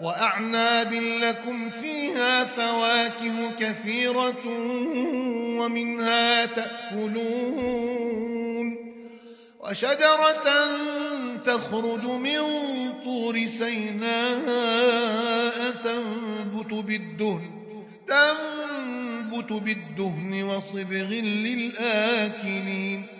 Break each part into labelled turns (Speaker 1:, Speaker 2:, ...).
Speaker 1: وأعناب لكم فيها فواكه كثيرة ومنها تأكلون وشجرة تخرج من طور سيناء تنبت بالدهن تنبت بالدهن وصبغ للآكلين.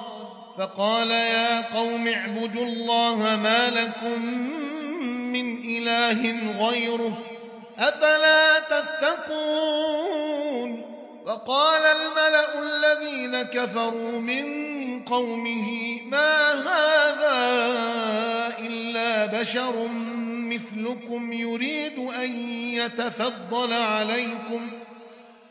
Speaker 1: فقال يا قوم اعبدوا الله ما لكم من إله غيره أفلا تتقون؟ وقال الملأ الذين كفروا من قومه ما هذا إلا بشر مثلكم يريد أن يتفضل عليكم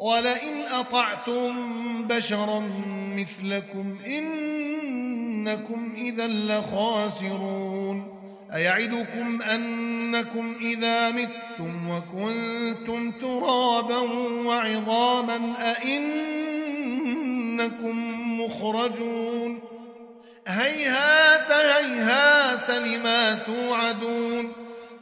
Speaker 1: ولئن أطعتم بشرا مثلكم إنكم إذا لخاسرون أيعدكم أنكم إذا متم وكنتم ترابا وعظاما أئنكم مخرجون هيهات هيهات لما توعدون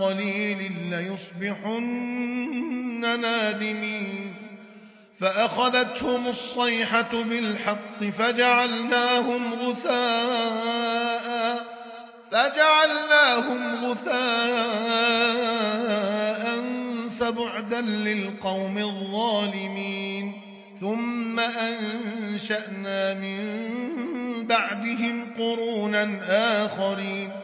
Speaker 1: قليل ليصبحن نادمين. فأخذتهم الصيحة بالحق فجعلناهم غثاء فجعلناهم غثاء فبعدا للقوم الظالمين. ثم أنشأنا من بعدهم قرونا آخرين.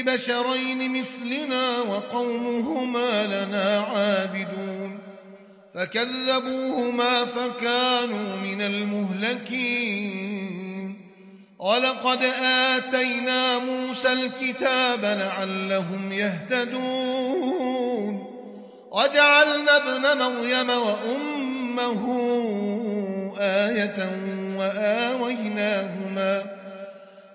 Speaker 1: لبشرين مثلنا وقومهما لنا عابدون. فكذبوهما فكانوا من المهلكين. ولقد آتينا موسى الكتاب لعلهم يهتدون. وجعلنا ابن مريم وأمه آية وآويناهما.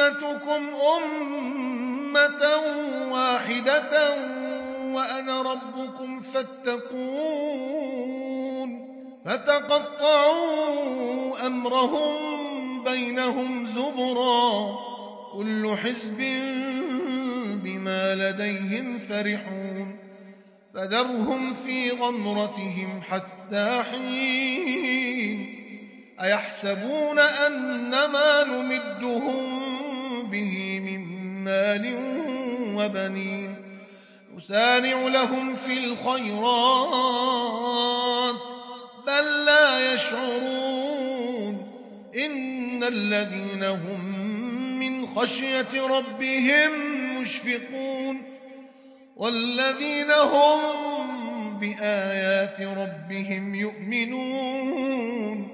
Speaker 1: أمتكم أمة واحدة وأنا ربكم فاتقون فتقطعوا أمرهم بينهم زبرا كل حزب بما لديهم فرحون فذرهم في غمرتهم حتى حين أيحسبون أن ما نمدهم به من مال وبنين نسارع لهم في الخيرات بل لا يشعرون. إن الذين هم من خشية ربهم مشفقون. والذين هم بآيات ربهم يؤمنون.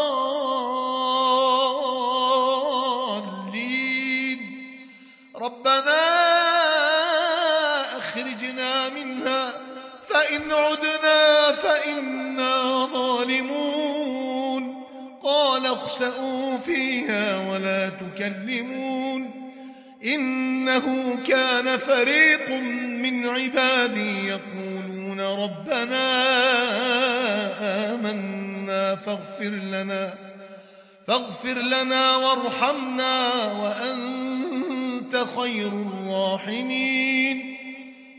Speaker 1: عدنا فإنا ظالمون. قال اخسأوا فيها ولا تكلمون. إنه كان فريق من عبادي يقولون ربنا آمنا فاغفر لنا فاغفر لنا وارحمنا وأنت خير الراحمين.